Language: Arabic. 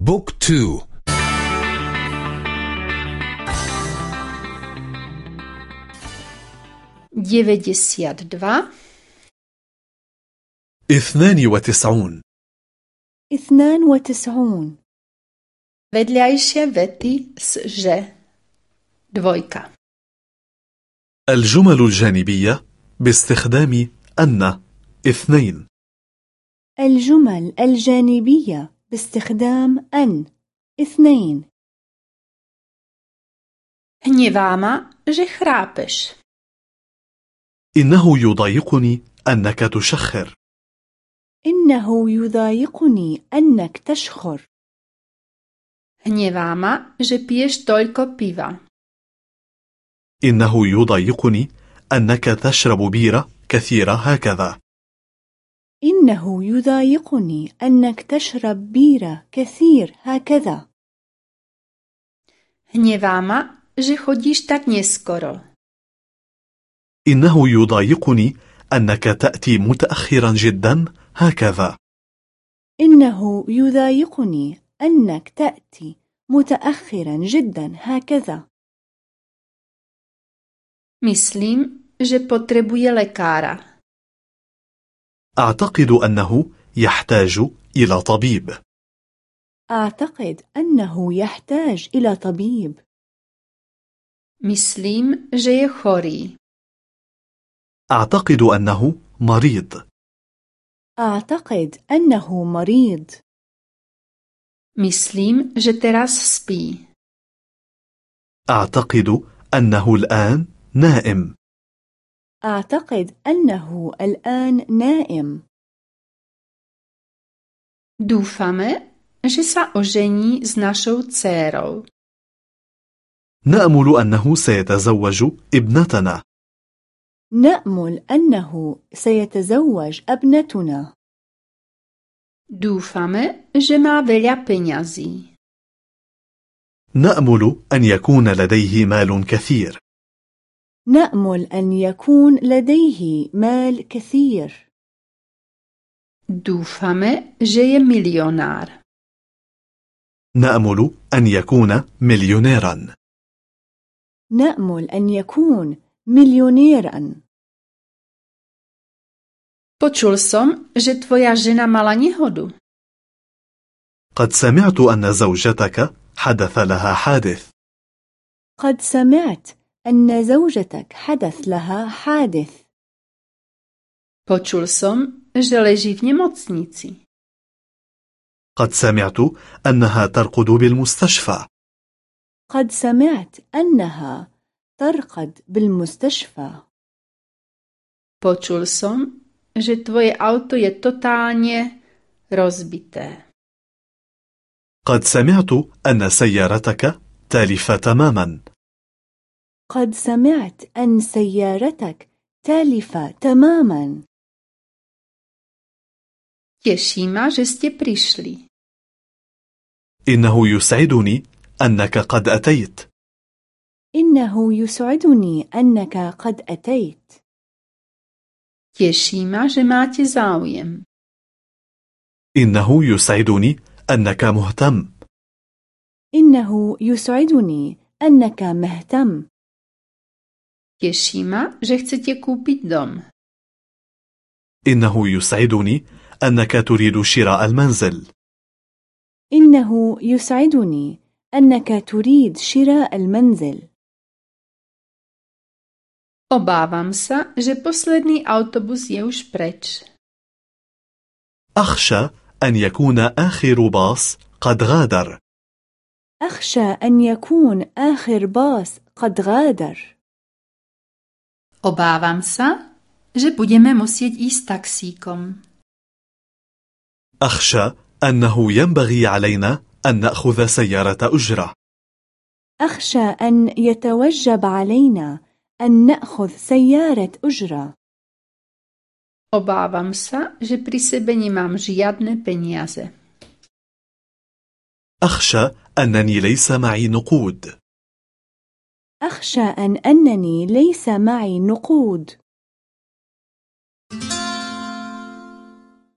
book two. deväťdesiatdva اثنان وتسعون. اثنان وتسعون. Vedľajšie vety so že dvojka الجمل الجانبية باستخدام أن. اثنين. الجمل الجانبية باستخدام أن. اثنين. ma, že chrápeš. إنه يضايقني أنك تشخر. إنه يضايقني أنك تشخر. ma, že piješ toľko piva. إنه يضايقني أنك تشرب بيرة كثيرة هكذا. إنه يضايقني أنك تشرب بيرة كثير هكذا ma, že chodíš tak neskoro. إنه يضايقني أنك تأتي متأخرا جدا هكذا إنه يضايقني أنك تأتي متأخرا جدا هكذا Myslím, že potrebuje lekára. أعتقد أنه يحتاج إلى طبيب. أعتقد أنه يحتاج إلى طبيب. Myslím, že je chorý. أعتقد أنه مريض. أعتقد أنه مريض. že teraz spí. أعتقد أنه الآن نائم. أعتقد أنه الآن نائم Dúfame, že sa ožení s našou dcérou. نأمل أنه سيتزوج ابنتنا نأمل أنه سيتزوج ابنتنا Dúfame, že má veľa peňazí. نأمل أن يكون لديه مال كثير نأمل أن يكون لديه مال كثير že je milionár. نأمل أن يكون مليونيرا نأمل أن يكون مليونيرا Počul som, že tvoja žena mala nehodu. قد سمعت أن زوجتك حدث لها حادث قد سمعت أن زوجتك حدث لها حادث Počul som, že leží v nemocnici. قد سمعت أنها ترقد بالمستشفى قد سمعت أنها ترقد بالمستشفى Počul som, že tvoje auto je totálne rozbité. قد سمعت أن سيارتك تالفة تماما قد سمعت أن سيارتك تالفة تماما. Že ste prišli. إنه يسعدني أنك قد أتيت. إنه يسعدني أنك قد أتيت. Že máte záujem. إنه يسعدني أنك مهتم. إنه يسعدني أنك مهتم. Teší ma, že chcete kúpiť dom. إنه يسعدني أنك تريد شراء المنزل إنه يسعدني أنك تريد شراء المنزل Obávam sa, že posledný autobus je už preč. أخشى أن يكون آخر باص قد غادر أخشى أن يكون آخر باص قد غادر Obávam sa, že budeme musieť ísť taxíkom. أخشى أنه ينبغي علينا أن نأخذ سيارة أجرة أخشى أن يتوجب علينا أن نأخذ سيارة أجرة Obávam sa, že pri sebe nemám žiadne peniaze. أخشى أنني ليس معي نقود أخشى أن أنني ليس معي نقود.